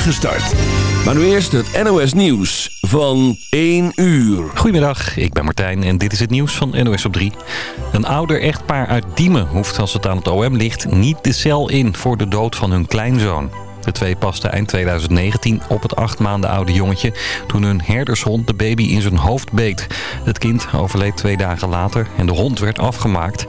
start. Maar nu eerst het NOS Nieuws van 1 uur. Goedemiddag, ik ben Martijn en dit is het nieuws van NOS op 3. Een ouder echtpaar uit Diemen hoeft als het aan het OM ligt niet de cel in voor de dood van hun kleinzoon. De twee pasten eind 2019 op het acht maanden oude jongetje... toen hun herdershond de baby in zijn hoofd beet. Het kind overleed twee dagen later en de hond werd afgemaakt.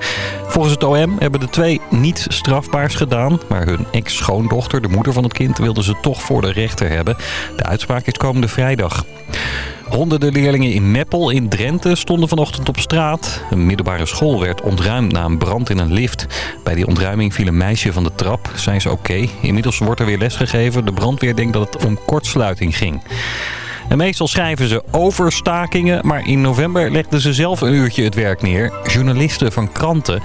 Volgens het OM hebben de twee niets strafbaars gedaan... maar hun ex-schoondochter, de moeder van het kind, wilde ze toch voor de rechter hebben. De uitspraak is komende vrijdag. Honderden leerlingen in Meppel in Drenthe stonden vanochtend op straat. Een middelbare school werd ontruimd na een brand in een lift. Bij die ontruiming viel een meisje van de trap. Zijn ze oké? Inmiddels wordt er weer lesgegeven. De brandweer denkt dat het om kortsluiting ging. En meestal schrijven ze over stakingen, maar in november legden ze zelf een uurtje het werk neer. Journalisten van kranten.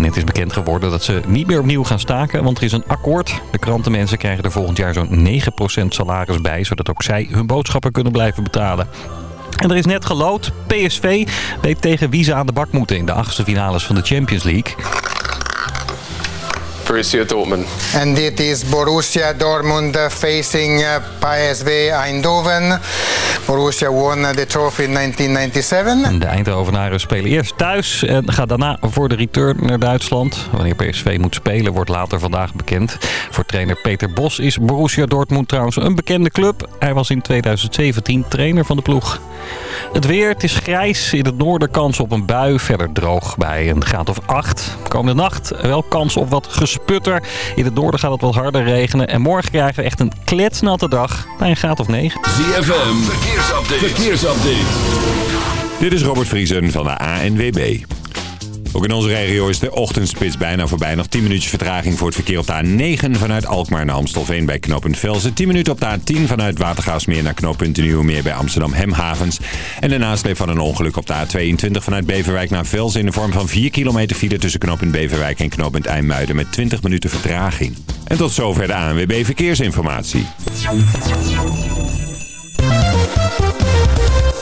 Net is bekend geworden dat ze niet meer opnieuw gaan staken, want er is een akkoord. De krantenmensen krijgen er volgend jaar zo'n 9% salaris bij, zodat ook zij hun boodschappen kunnen blijven betalen. En er is net gelood. PSV weet tegen wie ze aan de bak moeten in de achtste finales van de Champions League. Borussia Dortmund. And it is Borussia Dortmund facing uh, PSV Eindhoven. Borussia won the trophy in 1997. De Eindhovenaren spelen eerst thuis en gaan daarna voor de return naar Duitsland. Wanneer PSV moet spelen wordt later vandaag bekend. Voor trainer Peter Bos is Borussia Dortmund trouwens een bekende club. Hij was in 2017 trainer van de ploeg. Het weer, het is grijs. In het noorden kans op een bui. Verder droog bij een graad of 8. Komende nacht wel kans op wat gesputter. In het noorden gaat het wat harder regenen. En morgen krijgen we echt een kletsnatte dag bij een graad of 9. ZFM, verkeersupdate. verkeersupdate. Dit is Robert Vriesen van de ANWB. Ook in onze regio is de ochtendspits bijna voorbij. Nog 10 minuutjes vertraging voor het verkeer op de A9 vanuit Alkmaar naar Amstelveen bij knooppunt Velzen. 10 minuten op de A10 vanuit Watergaasmeer naar knooppunt Nieuwemeer bij Amsterdam Hemhavens. En de nasleep van een ongeluk op de A22 vanuit Beverwijk naar Velzen in de vorm van 4 kilometer file tussen knooppunt Beverwijk en knooppunt IJmuiden met 20 minuten vertraging. En tot zover de ANWB Verkeersinformatie.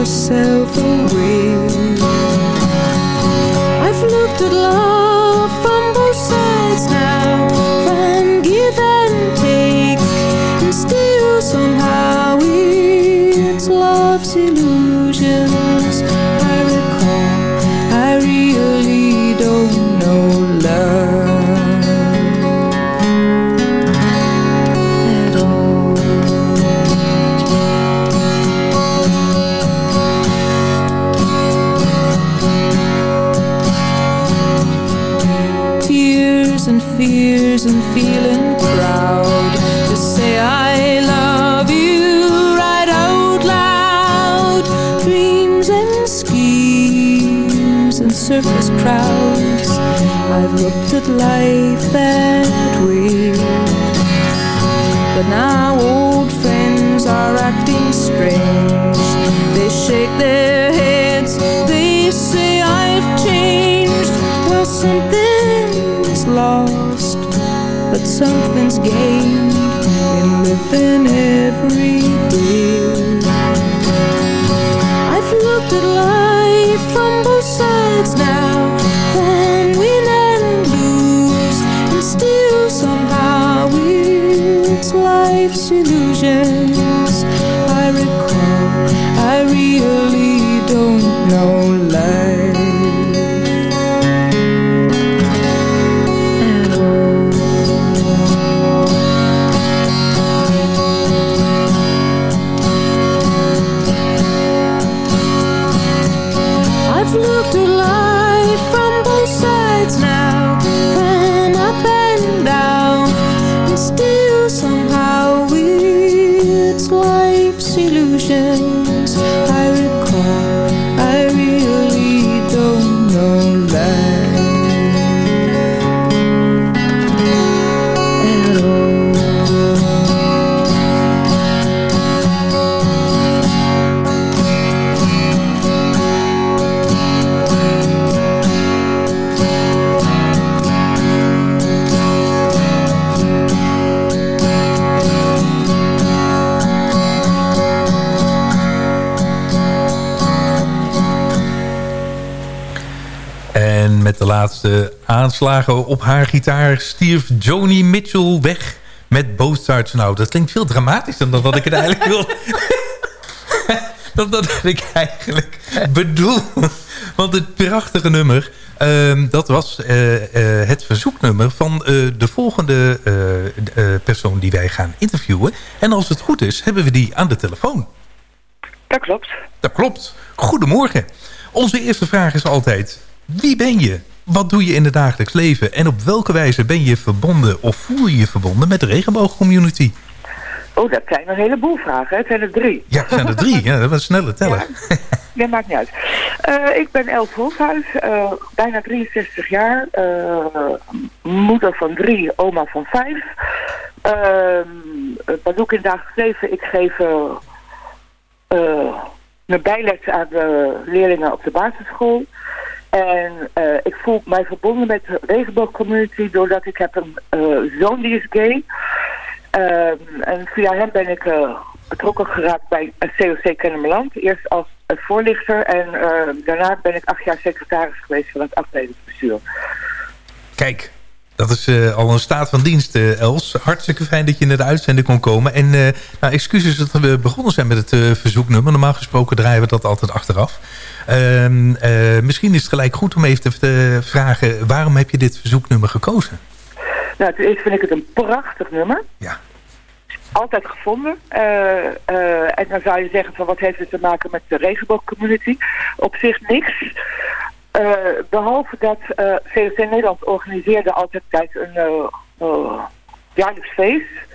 Yourself away. I've looked at love looked at life that way. But now old friends are acting strange. They shake their heads, they say I've changed. Well, something's lost, but something's gained in living every day. I've looked at life from both sides now, life's illusions. I recall, I really don't know life. Aanslagen op haar gitaar stierf Joni Mitchell weg met Both Sides. Nou, dat klinkt veel dramatischer dan wat ik het eigenlijk wil. dan dat ik eigenlijk bedoel. Want het prachtige nummer, ehm, dat was eh, eh, het verzoeknummer van eh, de volgende persoon die wij gaan interviewen. En als het goed is, hebben we die aan de telefoon. Dat klopt. Dat klopt. Goedemorgen. Onze eerste vraag is altijd... Wie ben je? Wat doe je in het dagelijks leven? En op welke wijze ben je verbonden of voel je je verbonden met de regenboogcommunity? Oh, dat zijn een heleboel vragen. hè. Het zijn er drie. Ja, het zijn er drie. Ja, dat was sneller tellen. Dat maakt niet uit. Eh, ik ben Els Hofhuis, eh, bijna 63 jaar. eh, moeder van drie, oma van vijf. Wat doe ik in het dagelijks leven? Ik geef mijn bijles aan de leerlingen op de basisschool. En eh, ik voel mij verbonden met de regenboogcommunity doordat ik heb een eh, zoon die is gay. Ehm, en via hem ben ik eh, betrokken geraakt bij COC Kennemerland. Eerst als voorlichter en daarna ben ik acht jaar secretaris geweest van het afdelingsbestuur. Kijk, dat is eh, al een staat van dienst, eh, Els. Hartstikke fijn dat je in de uitzending kon komen. En eh, nou, excuses dat we begonnen zijn met het verzoeknummer. Normaal gesproken draaien we dat altijd achteraf. Ehm, eh, misschien is het gelijk goed om even te vragen... waarom heb je dit verzoeknummer gekozen? Nou, ten eerste vind ik het een prachtig nummer. Ja. Altijd gevonden. En dan zou je zeggen van wat heeft het te maken met de regenboogcommunity? Op zich niks. Eh, behalve dat COC Nederland organiseerde altijd tijd een eh, jaarlijks feest.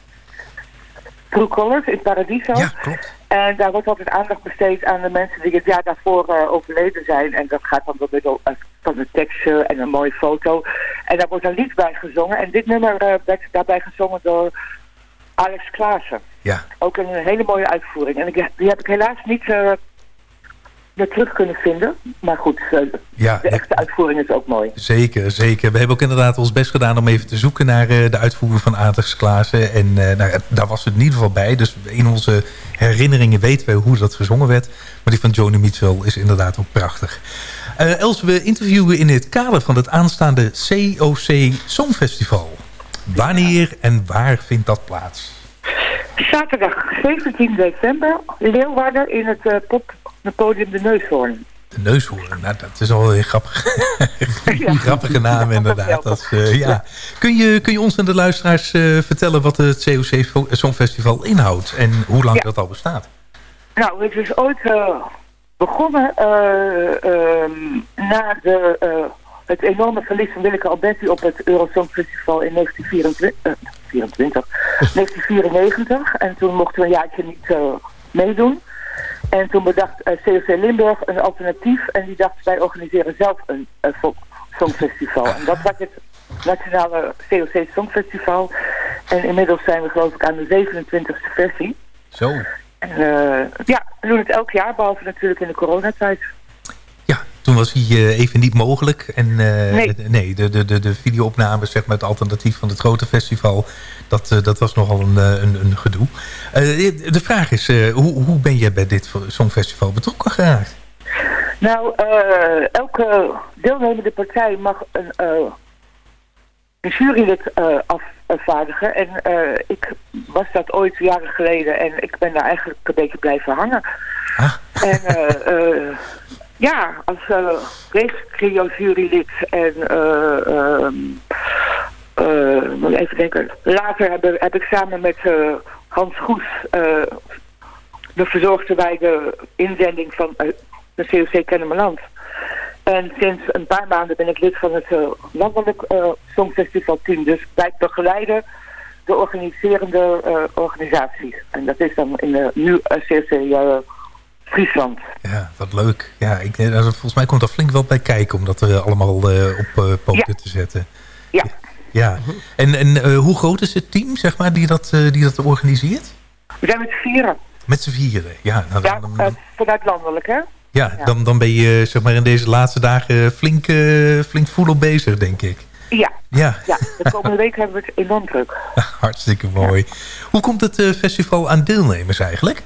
True Colors in Paradiso. Ja, klopt. En daar wordt altijd aandacht besteed aan de mensen die het jaar daarvoor overleden zijn. En dat gaat dan door middel van een tekstje en een mooie foto. En daar wordt een lied bij gezongen. En dit nummer werd daarbij gezongen door Alex Klaassen. Ja. Ook een hele mooie uitvoering. En ik, die heb ik helaas niet uh, weer terug kunnen vinden. Maar goed, uh, ja, de echte uitvoering is ook mooi. Zeker, zeker. We hebben ook inderdaad ons best gedaan om even te zoeken naar uh, de uitvoering van Alex Klaassen. En nou, daar was het in ieder geval bij. Dus in onze herinneringen weten we hoe dat gezongen werd. Maar die van Joni Mitchell is inderdaad ook prachtig. Uh, Els, we interviewen in het kader van het aanstaande COC Songfestival. Wanneer en waar vindt dat plaats? Zaterdag 17 december, Leeuwarden in het, uh, pop, het podium De Neushoorn. De Neushoorn, nou, dat is al een grappig, ja. grappige naam inderdaad. Dat, uh, ja. kun, je, kun je ons en de luisteraars uh, vertellen wat het COC Songfestival inhoudt en hoe lang ja. dat al bestaat? Nou, het is ooit begonnen um, na de het enorme verlies van Willeke Alberti op het Eurosong Festival in 1924, uh, 24, 1994. En toen mochten we een jaartje niet meedoen. En toen bedacht COC Limburg een alternatief. En die dacht, wij organiseren zelf een songfestival. En dat was het nationale COC Songfestival. En inmiddels zijn we geloof ik aan de 27e versie. Zo. En, uh, ja, we doen het elk jaar, behalve natuurlijk in de coronatijd. Toen was hij uh, even niet mogelijk. En uh, nee, nee de, de, de, de videoopnames, zeg maar, het alternatief van het grote festival... dat, uh, dat was nogal een, een, een gedoe. de vraag is, hoe, hoe ben je bij dit Songfestival betrokken geraakt? Nou, elke deelnemende partij mag een, een jurylid afvaardigen. En ik was dat ooit jaren geleden en ik ben daar eigenlijk een beetje blijven hangen. Ah. En ja, als uh, regio-jurylid en uh, uh, moet even denken. Later heb, heb ik samen met Hans Goes de verzorgde wij de inzending van de COC Kennemerland. En sinds een paar maanden ben ik lid van het landelijk Songfestival team. Dus wij begeleiden de organiserende organisaties. En dat is dan in de nu COC Friesland. Ja, wat leuk. Ja, ik, volgens mij komt er flink wel bij kijken om dat uh, allemaal uh, op uh, poten ja. te zetten. Ja. ja. En, en hoe groot is het team, zeg maar, die dat, die dat organiseert? We zijn met z'n vieren. Met z'n vieren, ja. Nou, ja, dan, vanuit landelijk, hè? Ja, ja, Dan, dan ben je zeg maar in deze laatste dagen flink, flink volop bezig, denk ik. Ja. Ja. ja, de komende week hebben we het enorm druk. Hartstikke mooi. Hoe komt het festival aan deelnemers eigenlijk?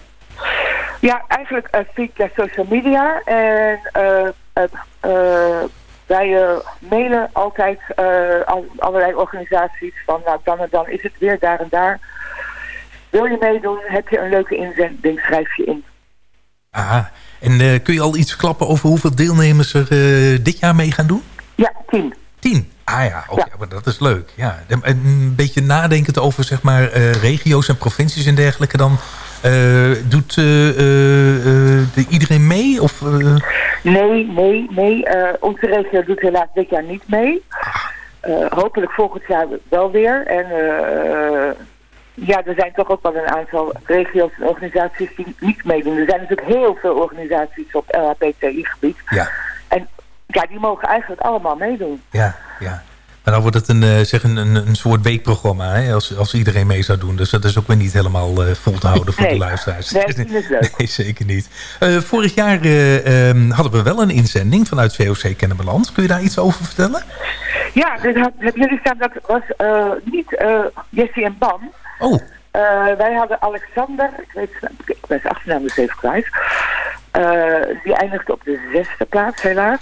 Ja, eigenlijk uh, via social media. En uh, uh, wij mailen altijd allerlei organisaties van nou dan en dan is het weer daar en daar. Wil je meedoen? Heb je een leuke inzending? Schrijf je in. Ah, en kun je al iets klappen over hoeveel deelnemers er dit jaar mee gaan doen? Ja, tien. Tien? Ah ja, okay, ja. maar dat is leuk. Ja. Een beetje nadenkend over zeg maar, regio's en provincies en dergelijke dan... Uh, doet uh, de iedereen mee? Of, Nee, nee, nee. onze regio doet helaas dit jaar niet mee. hopelijk volgend jaar wel weer. En ja, er zijn toch ook wel een aantal regio's en organisaties die niet meedoen. Er zijn natuurlijk heel veel organisaties op LHBTI-gebied. Ja. En ja, die mogen eigenlijk allemaal meedoen. Ja, ja. Maar dan wordt het een, zeg een, een, een soort weekprogramma hè, als, als iedereen mee zou doen. Dus dat is ook weer niet helemaal uh, vol te houden voor nee. de luisteraars. Nee, dat is leuk. Nee, zeker niet. Uh, vorig jaar uh, um, hadden we wel een inzending vanuit VOC Kennemerland. Kun je daar iets over vertellen? Ja, dat hebben jullie staan. Dat was niet Jessie en Bam. Oh. wij hadden Alexander, ik weet ik zijn achternaam dus even kwijt. die eindigde op de zesde plaats helaas.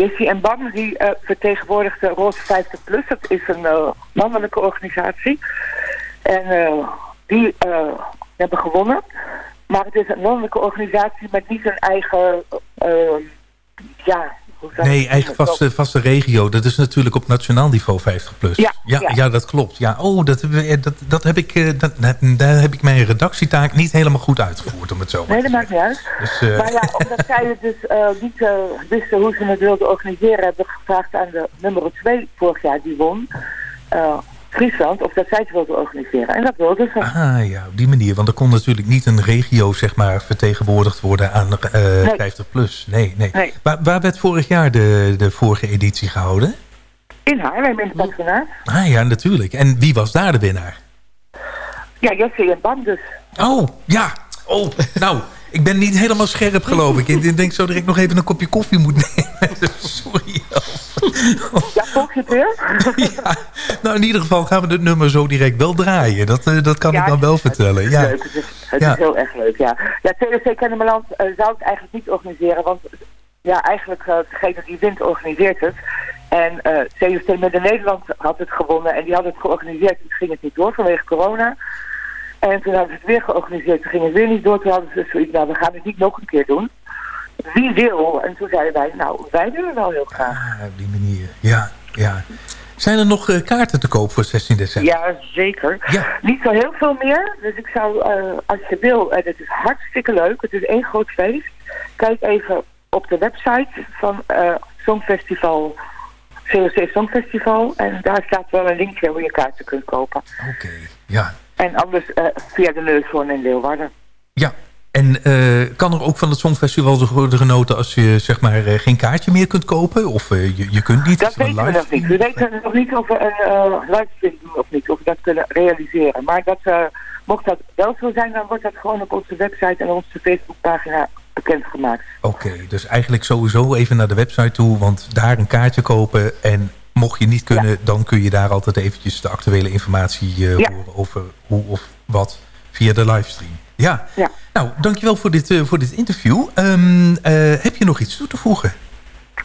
Jessie en Bam, die uh, vertegenwoordigt de Roze 50 Plus. Dat is een uh, landelijke organisatie. En uh, die hebben gewonnen. Maar het is een landelijke organisatie met niet een eigen... ja, Nee, eigen vaste, vaste regio. Dat is natuurlijk op nationaal niveau 50 plus. Ja, ja, ja. ja dat klopt. Ja, oh, dat, dat, dat heb ik, dat, daar heb ik mijn redactietaak niet helemaal goed uitgevoerd, om het zo maar Nee, dat maakt niet uit. Dus, uh... Maar ja, omdat zij het dus uh, niet uh, wisten hoe ze het wilden organiseren, hebben we gevraagd aan de nummer 2 vorig jaar die won. Friesland, of dat zij het wilden organiseren. En dat wilden ze. Ah ja, op die manier. Want er kon natuurlijk niet een regio zeg maar, vertegenwoordigd worden aan uh, nee. 50 plus. Nee, nee. nee. Waar, waar, werd vorig jaar de, de vorige editie gehouden? In Haarlem, in het patronaat. Ah ja, natuurlijk. En wie was daar de winnaar? Ja, Jesse en Bam dus. Oh, ja. Oh, nou, ik ben niet helemaal scherp geloof ik. Ik denk zo dat ik nog even een kopje koffie moet nemen. Sorry. Ja, volg je het weer? ja, nou, in ieder geval gaan we het nummer zo direct wel draaien. Dat, uh, dat kan ja, ik dan wel het, vertellen. Het is, ja. leuk. Het, is, het Ja. is heel erg leuk, ja. Ja, TLC Kennemerland uh, zou het eigenlijk niet organiseren, want ja, eigenlijk uh, degene die wint organiseert het. En uh, CLC Midden-Nederland had het gewonnen en die had het georganiseerd. Toen ging het niet door vanwege corona. En toen hadden ze het weer georganiseerd. Toen ging het weer niet door. Toen hadden ze zoiets, nou, we gaan het niet nog een keer doen. Wie wil? En toen zeiden wij, nou, wij willen wel heel graag. Ah, op die manier. Ja, ja. Zijn er nog uh, kaarten te koop voor 16 december? Ja, zeker. Ja. Niet zo heel veel meer. Dus ik zou, uh, als je wil, het is hartstikke leuk. Het is één groot feest. Kijk even op de website van uh, Songfestival, COC Songfestival. En daar staat wel een linkje hoe je kaarten kunt kopen. Oké, okay, ja. En anders uh, via de Neushoorn in Leeuwarden. Ja, en uh, kan er ook van het Songfestival worden genoten als je zeg maar uh, geen kaartje meer kunt kopen? Of je, je kunt niet? Dat weten we nog niet. We weten nog niet of we een livestream doen of niet. Of we dat kunnen realiseren. Maar dat, mocht dat wel zo zijn, dan wordt dat gewoon op onze website en onze Facebookpagina bekendgemaakt. Oké, okay, dus eigenlijk sowieso even naar de website toe, want daar een kaartje kopen en mocht je niet kunnen, ja. dan kun je daar altijd eventjes de actuele informatie uh, ja. horen over hoe of wat via de livestream. Ja, ja. nou dankjewel voor dit, uh, voor dit interview. Um, uh, heb je nog iets toe te voegen?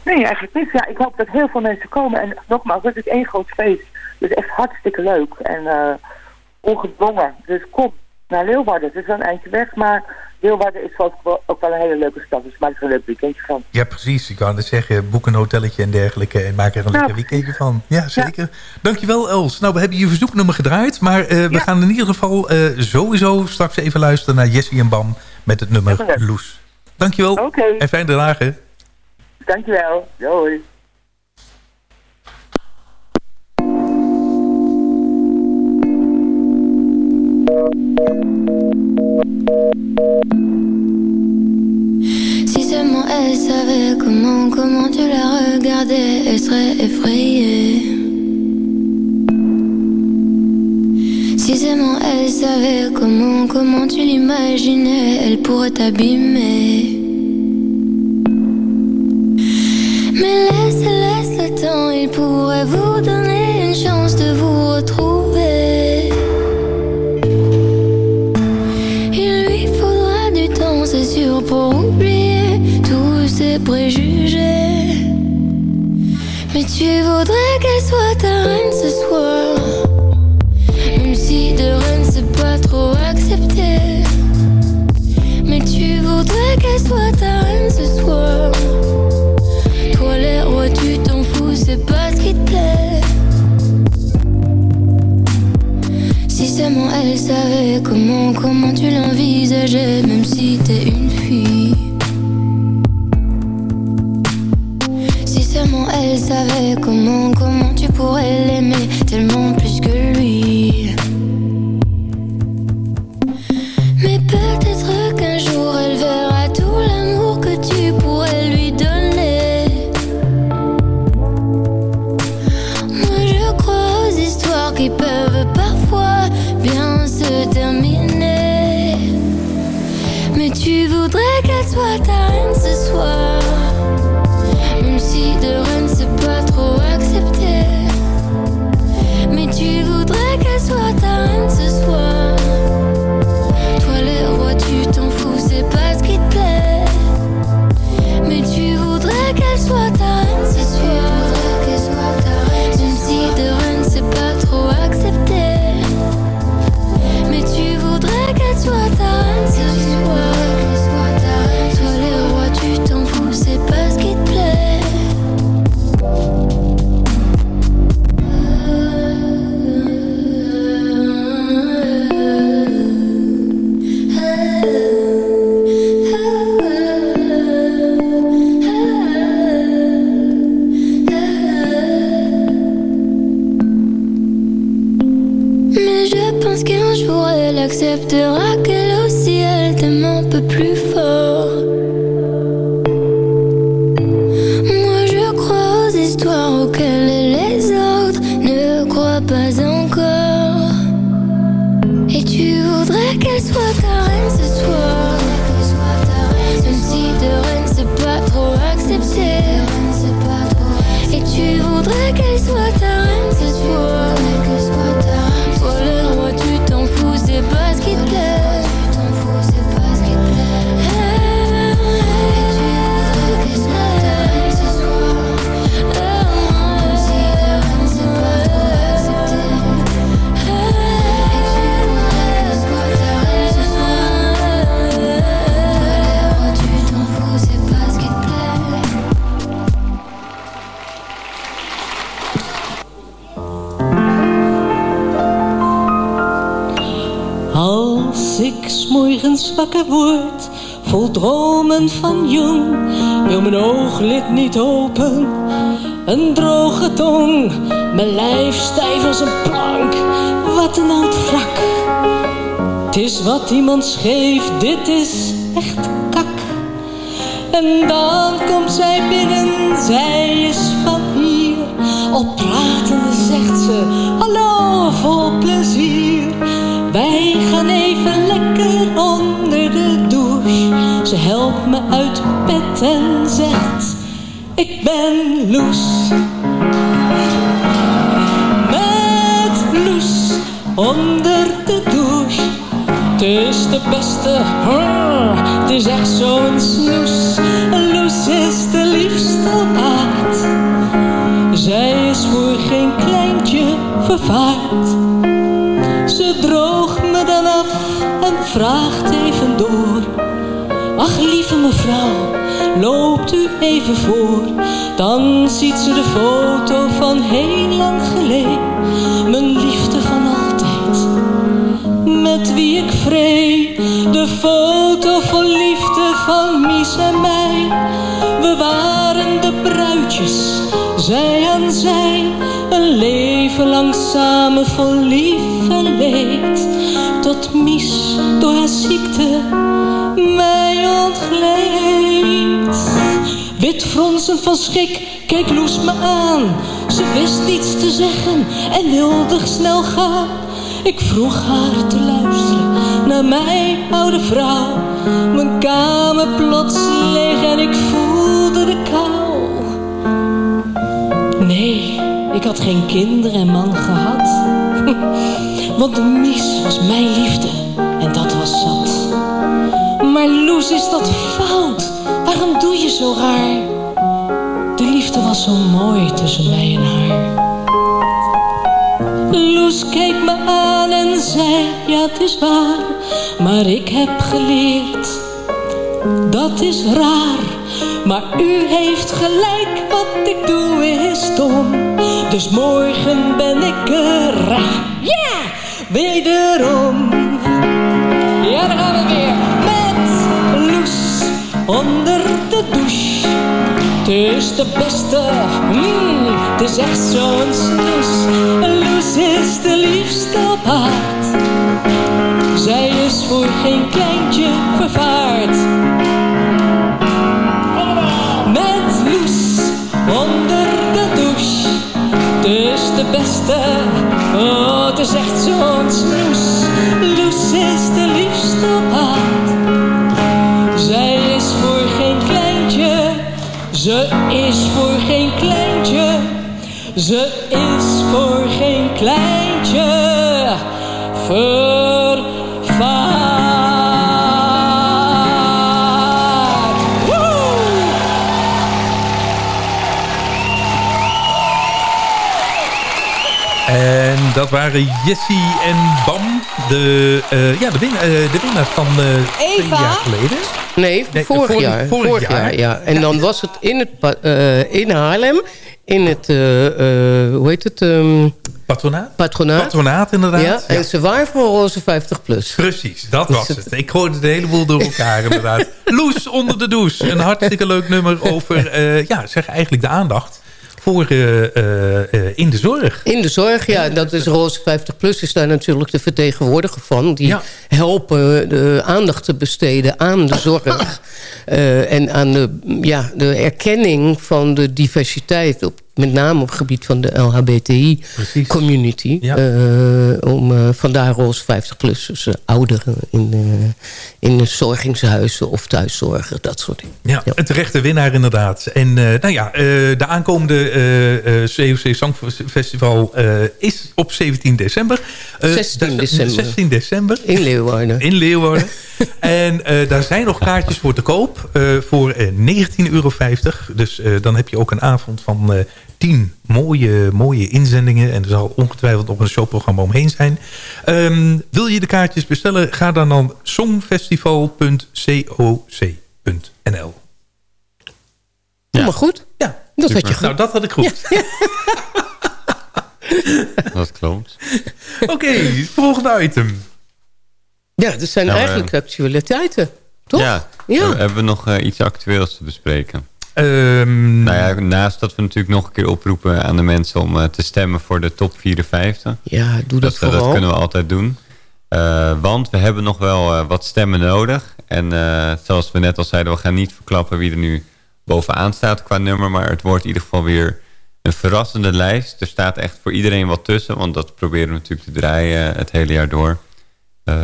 Nee, eigenlijk niet. Ja, ik hoop dat heel veel mensen komen. En nogmaals, het is één groot feest. Dus echt hartstikke leuk. En ongedwongen. Dus kom naar Leeuwarden. Het is wel een eindje weg, maar Leeuwarden is ook wel een hele leuke stad. Dus maak er een leuk weekendje van. Ja, precies. Ik kan het zeggen, boek een hotelletje en dergelijke en maak er een lekker weekendje van. Ja, zeker. Ja. Dankjewel Els. Nou, we hebben je verzoeknummer gedraaid, maar uh, we ja. gaan in ieder geval uh, sowieso straks even luisteren naar Jessie en Bam met het nummer Loes. Dankjewel okay. en fijne dagen. Dankjewel. Doei. Si seulement elle savait comment, comment tu la regardais, elle serait effrayée. Si seulement elle savait comment, comment tu l'imaginais, elle pourrait t'abîmer. Mais laisse, laisse le temps, il pourrait vous donner une chance de vous retrouver. Mais tu voudrais qu'elle soit ta reine ce soir. Même si de reine c'est pas trop accepté. Mais tu voudrais qu'elle soit ta reine ce soir. Toi les rois tu t'en fous, c'est pas ce qui te plaît. Si seulement elle savait comment, comment tu l'envisageais, même si t'es une comment, voudrais qu'elle soit ta van jong, wil mijn ooglid niet open. Een droge tong, mijn lijf stijf als een plank. Wat een oud wrak. Het is wat iemand scheef, dit is echt kak. En dan komt zij binnen, zij is van hier. Al pratende zegt ze, hallo, vol plezier. Ze helpt me uit bed en zegt, ik ben Loes. Met Loes onder de douche. Het is de beste, het is echt zo'n snoes. Loes is de liefste op aard. Zij is voor geen kleintje vervaard. Mevrouw, loopt u even voor. Dan ziet ze de foto van heel lang geleden. Mijn liefde van altijd, met wie ik vree. De foto vol liefde van Mies en mij. We waren de bruidjes, zij aan zij. Een leven lang samen vol lief en leed. Tot Mies door haar ziekte mij ontgleed. Wit fronsend van schrik keek Loes me aan. Ze wist niets te zeggen en wilde snel gaan. Ik vroeg haar te luisteren naar mijn oude vrouw. Mijn kamer plots leeg en ik voelde de kou. Nee, ik had geen kinderen en man gehad. Want de mis was mijn liefde en dat was zat. Is dat fout? Waarom doe je zo raar? De liefde was zo mooi tussen mij en haar. Loes keek me aan en zei, ja het is waar. Maar ik heb geleerd, dat is raar. Maar u heeft gelijk, wat ik doe is dom. Dus morgen ben ik er, ja, wederom. Ja, daar gaan we weer. Onder de douche. Het is de beste, mm, het is echt zo'n snoes. Loes is de liefste op aard. Zij is voor geen kleintje vervaard. Met Loes onder de douche. Het is de beste, oh het is echt zo'n snoes. Loes is de liefste ze is voor geen kleintje. Ze is voor geen kleintje. Dat waren Jessie en Bam. De, eh, ja, de, win, eh, de winnaar van eh, twee jaar geleden. Nee, Nee, vorig, vorig- jaar. vorig Vorig, jaar. jaar. ja. En dan was het in, het, eh, in Haarlem, in het, eh, eh, hoe heet het? ehm, Patronaat? patronaat. Patronaat, inderdaad. Ja, en Ja. ze waren voor Roze 50 plus. Precies, dat Dus was het- het. Ik gooide de hele boel door elkaar inderdaad. Loes onder de douche. Een hartstikke leuk nummer over, eh, ja, zeg eigenlijk de aandacht voor eh, eh, eh, in de zorg. In de zorg, ja. Dat is Roze 50 Plus is daar natuurlijk de vertegenwoordiger van. Die helpen de aandacht te besteden aan de zorg. en aan de, ja, de erkenning van de diversiteit op met name op het gebied van de LHBTI-community. om uh, vandaar roze 50-plussers, ouderen in, in zorgingshuizen of thuiszorgen, dat soort dingen. Ja, ja. een terechte winnaar inderdaad. En nou ja, de aankomende COC Songfestival is op 17 december. 16 december. 16 december. In Leeuwarden. In Leeuwarden. en daar zijn nog kaartjes voor te koop voor 19,50 euro. Dus dan heb je ook een avond van tien mooie, mooie inzendingen. En er zal ongetwijfeld nog een showprogramma omheen zijn. Um, wil je de kaartjes bestellen? Ga dan naar songfestival.coc.nl ja. maar goed. Ja. Dat had je goed. Nou, dat had ik goed. Ja. dat klopt. Oké, okay, volgende item. Ja, dat zijn nou, eigenlijk uh, actualiteiten. Toch? Ja, ja. hebben we nog uh, iets actueels te bespreken. Um, nou ja, naast dat we natuurlijk nog een keer oproepen aan de mensen om uh, te stemmen voor de top 54. Ja, doe dat, dat vooral. Dat kunnen we altijd doen. Uh, want we hebben nog wel uh, wat stemmen nodig. En zoals we net al zeiden, we gaan niet verklappen wie er nu bovenaan staat qua nummer. Maar het wordt in ieder geval weer een verrassende lijst. Er staat echt voor iedereen wat tussen. Want dat proberen we natuurlijk te draaien het hele jaar door. Uh,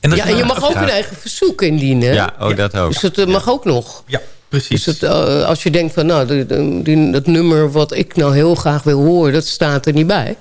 en ja, en je mag ook een eigen verzoek indienen. Ja, ook ja. dat ook. Dus dat mag ook nog. Ja, precies. Dus het, uh, als je denkt van, nou, die, die, dat nummer wat ik nou heel graag wil horen, dat staat er niet bij.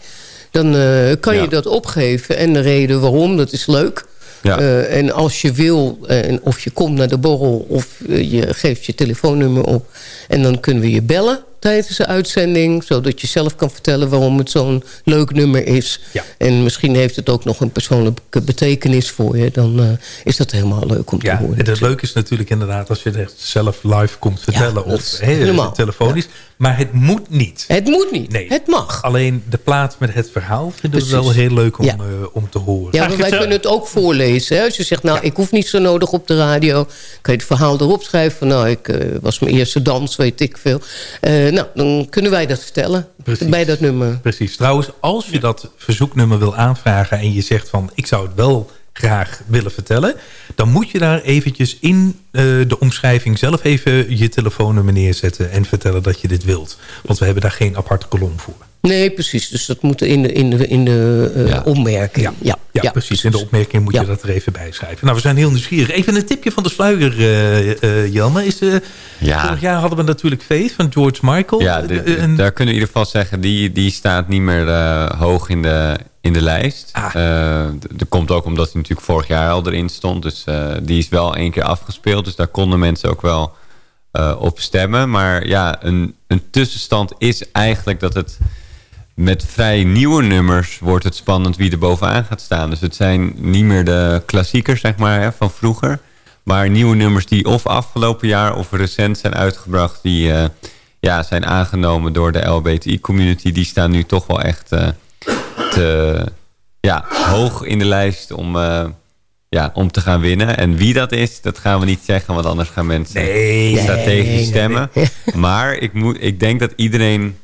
Dan uh, kan ja. je dat opgeven. En de reden waarom, dat is leuk. Ja. Uh, en als je wil, en of je komt naar de borrel of je geeft je telefoonnummer op. En dan kunnen we je bellen tijdens de uitzending. Zodat je zelf kan vertellen waarom het zo'n leuk nummer is. Ja. En misschien heeft het ook nog een persoonlijke betekenis voor je. Dan uh, is dat helemaal leuk om te ja, horen. En het leuke is natuurlijk inderdaad als je het zelf live komt vertellen. Of he, telefonisch. Maar het moet niet. Het moet niet. Nee. Het mag. Alleen de plaats met het verhaal vinden we wel heel leuk om, uh, om te horen. Ja, maar wij kunnen het ook voorlezen. Hè? Als je zegt, nou, ik hoef niet zo nodig op de radio. Kan je het verhaal erop schrijven. Van, nou, ik uh, was mijn eerste dans, weet ik veel. nou, dan kunnen wij dat vertellen. Precies. Bij dat nummer. Precies. Trouwens, als je dat verzoeknummer wil aanvragen... en je zegt van, ik zou het wel graag willen vertellen... dan moet je daar eventjes in uh, de omschrijving zelf even je telefoonnummer neerzetten... en vertellen dat je dit wilt. Want we hebben daar geen aparte kolom voor. Nee, precies. Dus dat moet in de, in de, in de uh, ja. opmerking. Ja. Ja. ja, ja, precies. In de opmerking moet je dat er even bij schrijven. Nou, we zijn heel nieuwsgierig. Even een tipje van de sluier, uh, uh, Janne. Is, ja. Vorig jaar hadden we natuurlijk Faith van George Michael. Ja, de, de, en... daar kunnen we in ieder geval zeggen... die, die staat niet meer hoog in de, in de lijst. Ah. dat komt ook omdat hij natuurlijk vorig jaar al erin stond. Dus die is wel één keer afgespeeld. Dus daar konden mensen ook wel op stemmen. Maar ja, een, een tussenstand is eigenlijk dat het met vrij nieuwe nummers wordt het spannend wie er bovenaan gaat staan. Dus het zijn niet meer de klassiekers zeg maar, hè, van vroeger. Maar nieuwe nummers die of afgelopen jaar of recent zijn uitgebracht... die uh, ja, zijn aangenomen door de LBTI-community... die staan nu toch wel echt uh, te, ja, hoog in de lijst om, uh, ja, om te gaan winnen. En wie dat is, dat gaan we niet zeggen... want anders gaan mensen nee, strategisch nee, stemmen. Maar ik, moet, ik denk dat iedereen...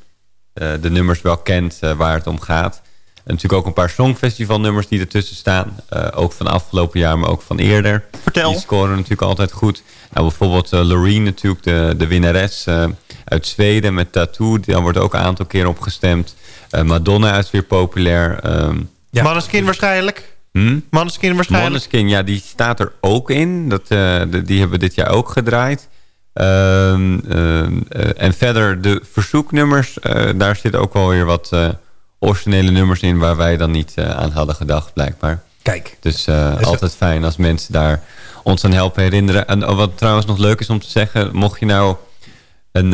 Uh, de nummers wel kent uh, waar het om gaat. En natuurlijk ook een paar songfestivalnummers die ertussen staan. Uh, ook van afgelopen jaar, maar ook van eerder. Vertel. Die scoren natuurlijk altijd goed. Nou, bijvoorbeeld Loreen natuurlijk, de, de winnares uit Zweden met Tattoo. Daar wordt ook een aantal keer op gestemd. Madonna is weer populair. Um, ja. Maneskin waarschijnlijk. Hm? Maneskin waarschijnlijk. Maneskin, ja, die staat er ook in. Dat, de, die hebben we dit jaar ook gedraaid. Um, um, uh, en verder de verzoeknummers, uh, daar zitten ook wel weer wat uh, originele nummers in... waar wij dan niet aan hadden gedacht, blijkbaar. Kijk. Dus altijd fijn als mensen daar ons aan helpen herinneren. En wat trouwens nog leuk is om te zeggen... mocht je nou een,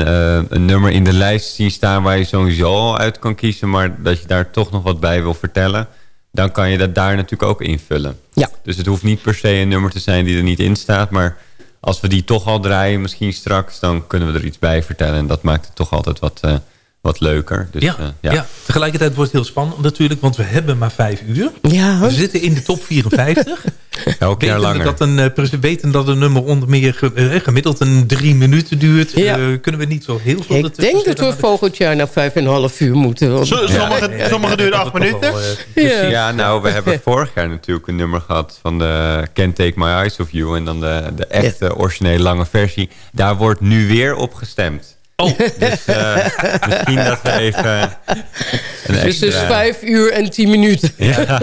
een nummer in de lijst zien staan... waar je sowieso al uit kan kiezen... maar dat je daar toch nog wat bij wil vertellen... dan kan je dat daar natuurlijk ook invullen. Ja. Dus het hoeft niet per se een nummer te zijn die er niet in staat... maar als we die toch al draaien, misschien straks... dan kunnen we er iets bij vertellen. En dat maakt het toch altijd wat, uh, wat leuker. Dus, ja, uh, ja. ja, tegelijkertijd wordt het heel spannend natuurlijk... want we hebben maar vijf uur. Ja, we zitten in de top 54. Elk jaar langer. Dat een, uh, weten dat een nummer onder meer ge, gemiddeld een drie minuten duurt... Ja. kunnen we niet zo heel veel... Ik denk dat we volgend jaar naar vijf en een half uur moeten. Want... Sommige, ja, sommige duren acht minuten. Wel, ja. ja, nou, we hebben vorig jaar natuurlijk een nummer gehad... van de Can't Take My Eyes Off You... en dan de, de echte originele lange versie. Daar wordt nu weer op gestemd. Oh. Dus eh, misschien dat we even Dus extra... dus vijf uur en tien minuten. Ja.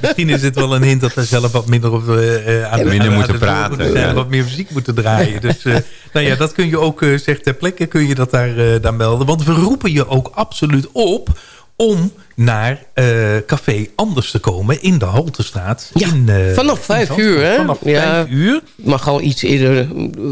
Misschien is dit wel een hint dat we zelf wat minder op eh, eh, aan Minder moeten aan praten, moeten zijn, ja. Wat meer muziek moeten draaien. Dus nou ja, dat kun je ook, zeg ter plekke, kun je dat daar, daar melden. Want we roepen je ook absoluut op om naar eh, Café Anders te komen in de Haltestraat. Ja, in, eh, vanaf vijf uur, hè? Vanaf ja, vijf uur. mag al iets eerder,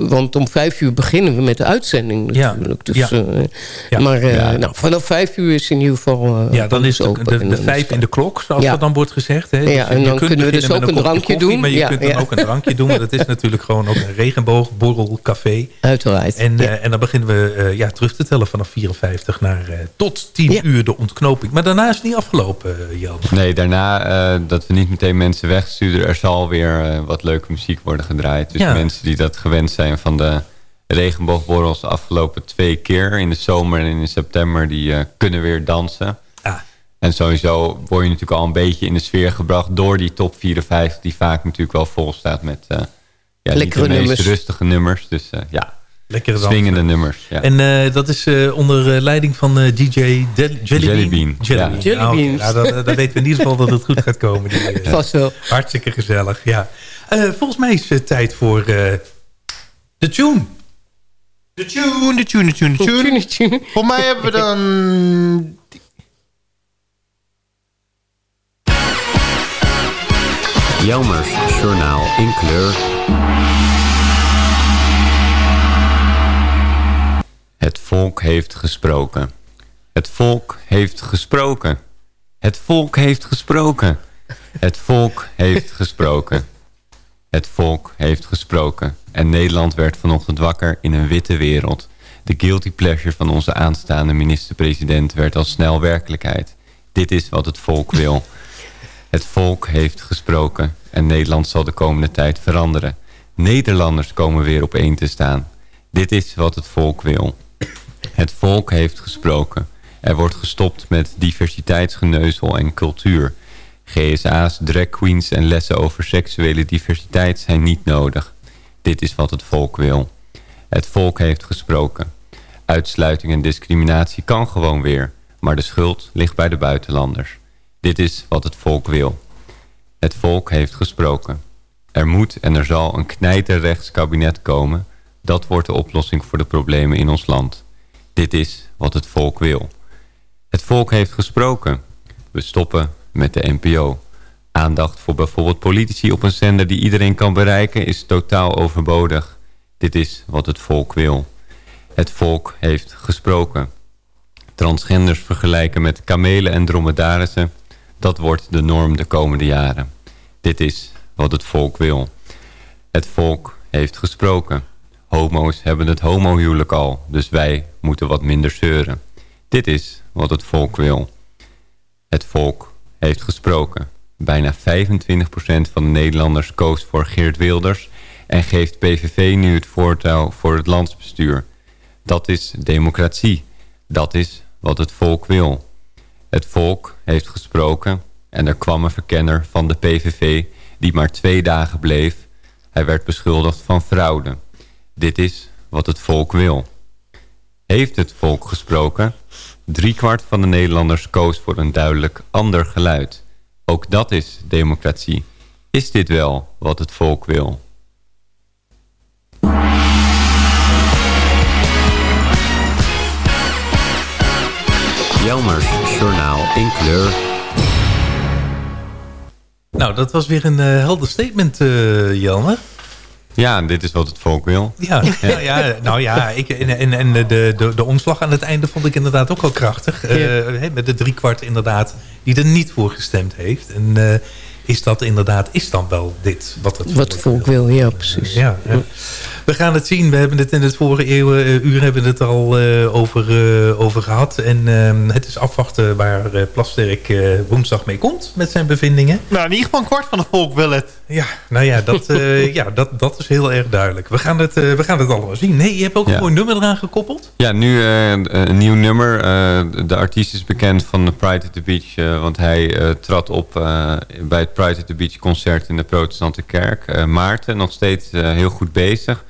want om vijf uur beginnen we met de uitzending Ja, natuurlijk. Dus, ja. eh, Ja. Maar Ja. Nou, vanaf vijf uur is in ieder geval... Ja, dan is de, de, de vijf in de klok, zoals Ja. dat dan wordt gezegd. Hè? Ja, je en dan kunnen we dus ook een drankje koffie, doen. Maar je Ja, kunt dan ja. ook een drankje doen. Want het is natuurlijk gewoon ook een regenboogborrelcafé. Uiteraard. En, ja. en dan beginnen we ja, terug te tellen vanaf 54 naar tot 10 uur de ontknoping. Maar daarna is het niet afgelopen, uh, Jan. Nee, daarna eh, dat we niet meteen mensen wegsturen. Er zal weer eh, wat leuke muziek worden gedraaid. Dus Ja. mensen die dat gewend zijn van de regenboogborrels de afgelopen twee keer. In de zomer en in september. Die eh, kunnen weer dansen. Ah. En sowieso word je natuurlijk al een beetje in de sfeer gebracht. Door die top 54 die vaak natuurlijk wel vol staat met... eh ja, Lekkere de meest nummers. rustige nummers. Dus eh, ja, Lekkere dansen. swingende nummers. Ja. En eh, dat is eh, onder eh, leiding van eh, DJ Del- Jellybean. Jellybean, ja. Jellybean. Jellybean. Ah. Nou, dan, dan weten we in ieder geval dat het goed gaat komen. Die, Vast wel. Hartstikke gezellig, ja. Eh, volgens mij is het tijd voor eh, de tune. De tune, de tune, de tune, de tune. tune. Voor mij hebben we dan... Jelmers Journaal in kleur. Het volk heeft gesproken. Het volk heeft gesproken. Het volk heeft gesproken. Het volk heeft gesproken. Het volk heeft gesproken. En Nederland werd vanochtend wakker in een witte wereld. De guilty pleasure van onze aanstaande minister-president werd al snel werkelijkheid. Dit is wat het volk wil. Het volk heeft gesproken en Nederland zal de komende tijd veranderen. Nederlanders komen weer op één te staan. Dit is wat het volk wil. Het volk heeft gesproken. Er wordt gestopt met diversiteitsgeneuzel en cultuur. GSA's, drag queens en lessen over seksuele diversiteit zijn niet nodig. Dit is wat het volk wil. Het volk heeft gesproken. Uitsluiting en discriminatie kan gewoon weer, maar de schuld ligt bij de buitenlanders. Dit is wat het volk wil. Het volk heeft gesproken. Er moet en er zal een knijterrechts kabinet komen. Dat wordt de oplossing voor de problemen in ons land. Dit is wat het volk wil. Het volk heeft gesproken. We stoppen met de NPO. Aandacht voor bijvoorbeeld politici op een zender die iedereen kan bereiken is totaal overbodig. Dit is wat het volk wil. Het volk heeft gesproken. Transgenders vergelijken met kamelen en dromedarissen. Dat wordt de norm de komende jaren. Dit is wat het volk wil. Het volk heeft gesproken. Homo's hebben het homohuwelijk al, dus wij moeten wat minder zeuren. Dit is wat het volk wil. Het volk heeft gesproken. Bijna 25% van de Nederlanders koos voor Geert Wilders... en geeft PVV nu het voortouw voor het landsbestuur. Dat is democratie. Dat is wat het volk wil. Het volk heeft gesproken en er kwam een verkenner van de PVV... die maar twee dagen bleef. Hij werd beschuldigd van fraude. Dit is wat het volk wil. Heeft het volk gesproken? Driekwart van de Nederlanders koos voor een duidelijk ander geluid. Ook dat is democratie. Is dit wel wat het volk wil? Jelmers Journaal in kleur. Nou, dat was weer een eh, helder statement, eh Jelmer. Ja, dit is wat het volk wil. Ja, nou ja, nou ja ik, en, en, en de, de, de omslag aan het einde vond ik inderdaad ook wel krachtig. Eh, met de driekwart inderdaad die er niet voor gestemd heeft. En eh, is dat inderdaad, is dan wel dit wat het Wat het volk wil, ja, precies. Ja, ja. We gaan het zien. We hebben het in het vorige eeuw, eh, uur hebben we het al eh, over, eh, over gehad. En eh, het is afwachten waar Plasterk woensdag mee komt met zijn bevindingen. Nou, in ieder geval een kwart van het volk wil het. Ja, nou ja, dat, ja, dat, dat is heel erg duidelijk. We gaan het, we gaan het allemaal zien. Nee, je hebt ook Ja. een mooi nummer eraan gekoppeld. Ja, nu een nieuw nummer. Eh, de artiest is bekend van de Pride at the Beach. want hij trad op bij het Pride at the Beach concert in de protestante kerk. Eh, Maarten, nog steeds eh, heel goed bezig.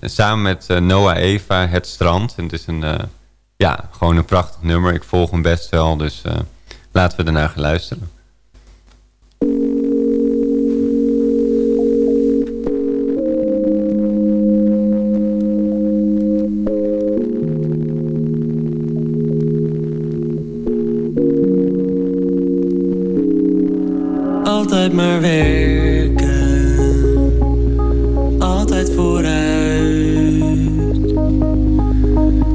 samen met eh, Noah Eva, Het Strand. En het is een, eh, ja, gewoon een prachtig nummer. Ik volg hem best wel, dus eh, laten we ernaar gaan luisteren. Altijd maar werken, altijd vooruit.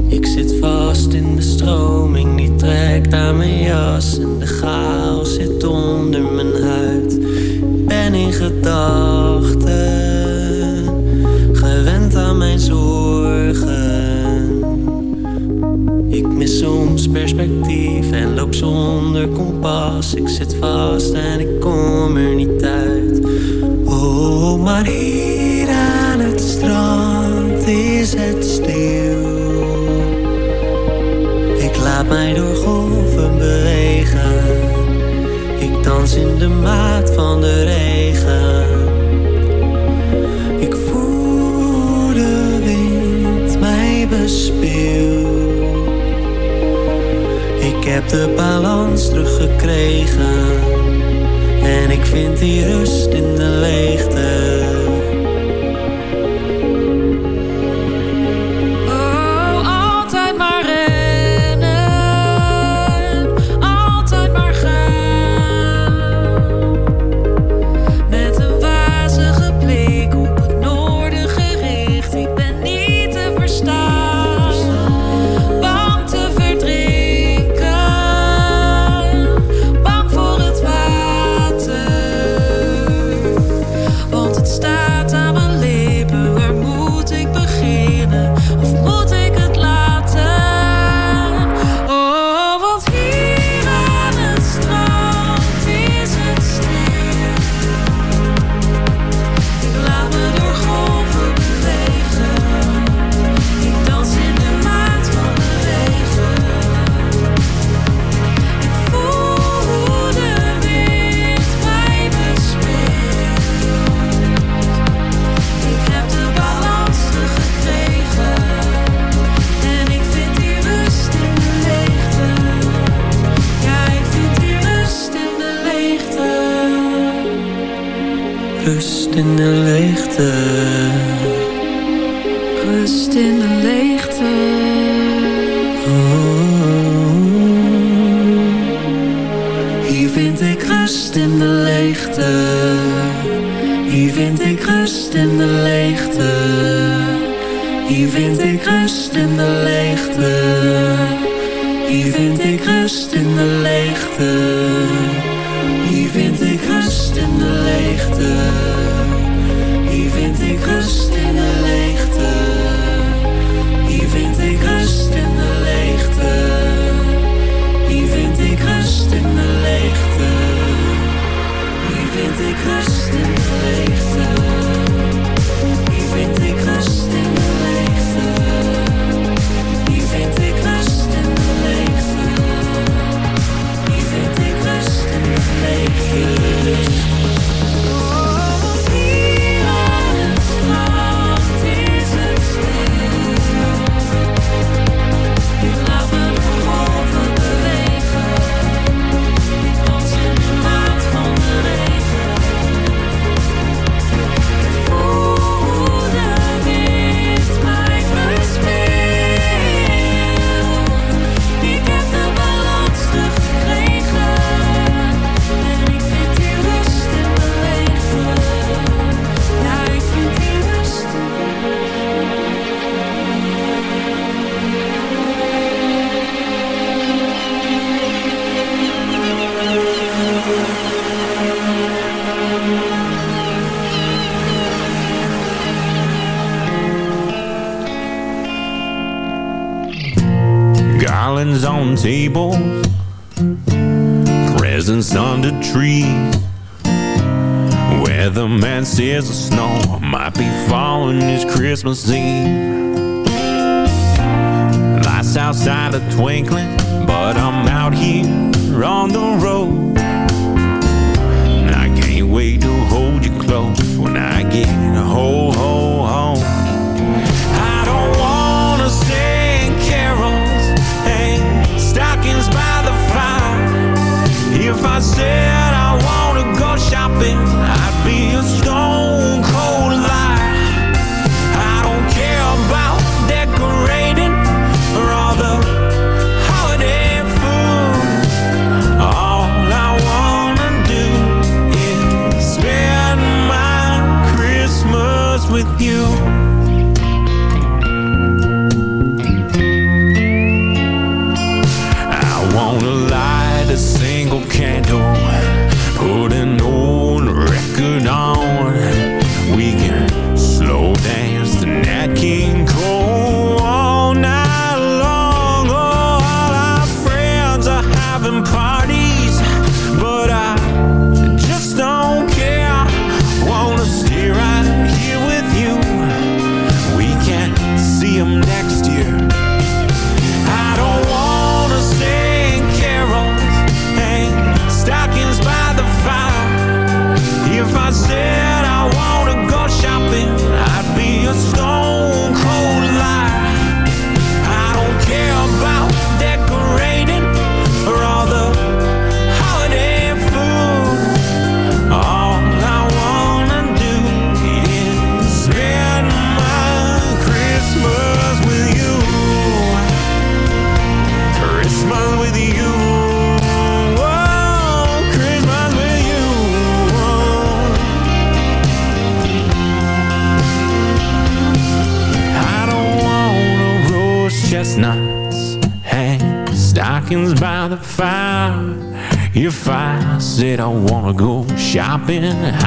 Ik zit vast in de stroming, die trekt aan mijn jas. En de chaos zit onder mijn huid. Ik ben in gedachten, loop zonder kompas. Ik zit vast en ik kom er niet uit. Oh, maar hier aan het strand is het stil. Ik laat mij door golven bewegen. Ik dans in de maat van de regen. Heb de balans teruggekregen. En ik vind die rust in de leegte. In de leegte. Christmas Eve. Lights outside are twinkling, but I'm out here on the road. And I can't wait to hold you close when I get ho ho home. Shopping,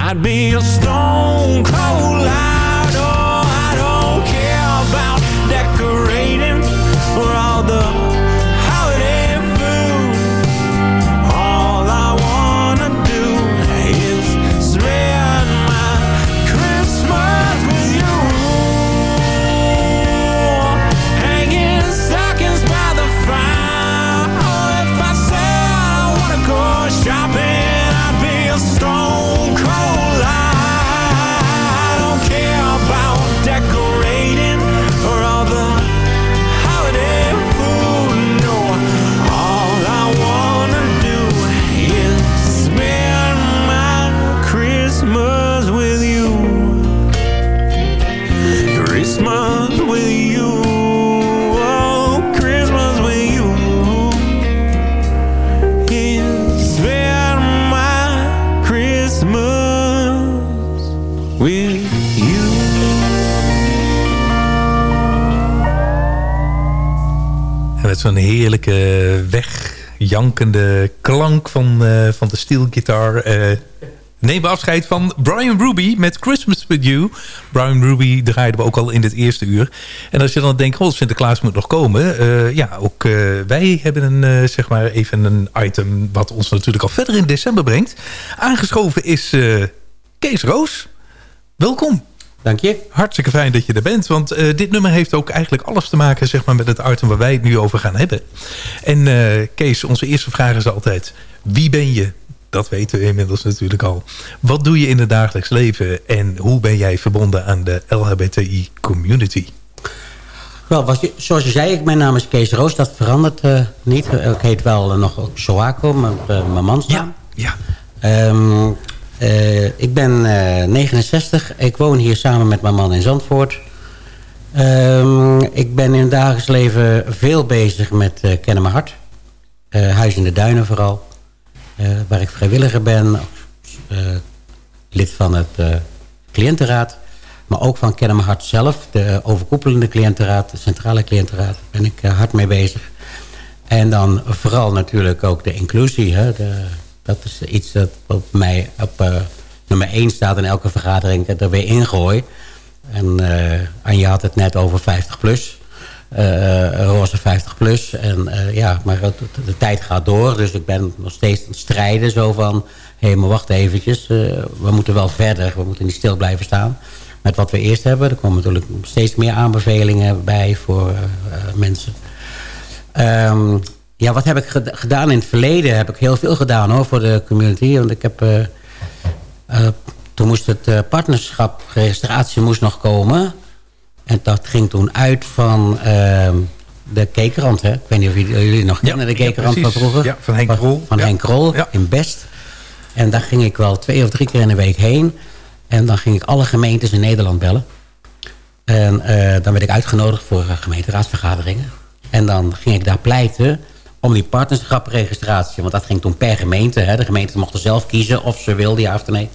zo'n heerlijke wegjankende klank van, eh, van de steelgitaar... eh nemen we afscheid van Brian Ruby met Christmas With You. Brian Ruby draaiden we ook al in het eerste uur. En als je dan denkt, oh, Sinterklaas moet nog komen. eh, ja, ook wij hebben een, zeg maar even een item... wat ons natuurlijk al verder in december brengt. Aangeschoven is Kees Roos. Welkom. Dank je. Hartstikke fijn dat je er bent. Want eh, dit nummer heeft ook eigenlijk alles te maken zeg maar, met het item waar wij het nu over gaan hebben. En eh, Kees, onze eerste vraag is altijd... Wie ben je? Dat weten we inmiddels natuurlijk al. Wat doe je in het dagelijks leven? En hoe ben jij verbonden aan de LHBTI-community? Wel, was je, zoals je zei, mijn naam is Kees Roos. Dat verandert eh, niet. Ik heet wel nog Soako, uh, mijn mansnaam. Ja. Ehm, eh, ik ben eh, 69. Ik woon hier samen met mijn man in Zandvoort. Ehm, ik ben in het dagelijks leven veel bezig met uh, Kennen Mijn Hart. Eh, Huis in de Duinen vooral. Eh, waar ik vrijwilliger ben. eh, lid van het eh, cliëntenraad. Maar ook van Kennen Mijn Hart zelf. De overkoepelende cliëntenraad. De centrale cliëntenraad. Daar ben ik eh, hard mee bezig. En dan vooral natuurlijk ook de inclusie. Hè? De, dat is iets dat op mij op uh, nummer 1 staat in elke vergadering. Ik er weer ingooi. En uh, Anja had het net over 50 plus. Uh, roze 50 plus. En ja, maar de, tijd gaat door. Dus ik ben nog steeds aan het strijden. Zo van, hé, maar wacht eventjes. We moeten wel verder. We moeten niet stil blijven staan. Met wat we eerst hebben. Er komen natuurlijk steeds meer aanbevelingen bij voor mensen. Um, ja, wat heb ik gedaan in het verleden? Heb ik heel veel gedaan hoor, voor de community. Want ik heb... toen moest het partnerschap, registratie moest nog komen. En dat ging toen uit van uh, de Kekerand. Hè? Ik weet niet of jullie nog kennen, ja, de Kekerand ja, van vroeger. Ja, van Henk Krol. Van. Henk Krol in Best. En daar ging ik wel twee of drie keer in de week heen. En dan ging ik alle gemeentes in Nederland bellen. En dan werd ik uitgenodigd voor gemeenteraadsvergaderingen. En dan ging ik daar pleiten om die partnerschapregistratie. Want dat ging toen per gemeente. Hè? De gemeenten mochten zelf kiezen of ze wilden ja of nee.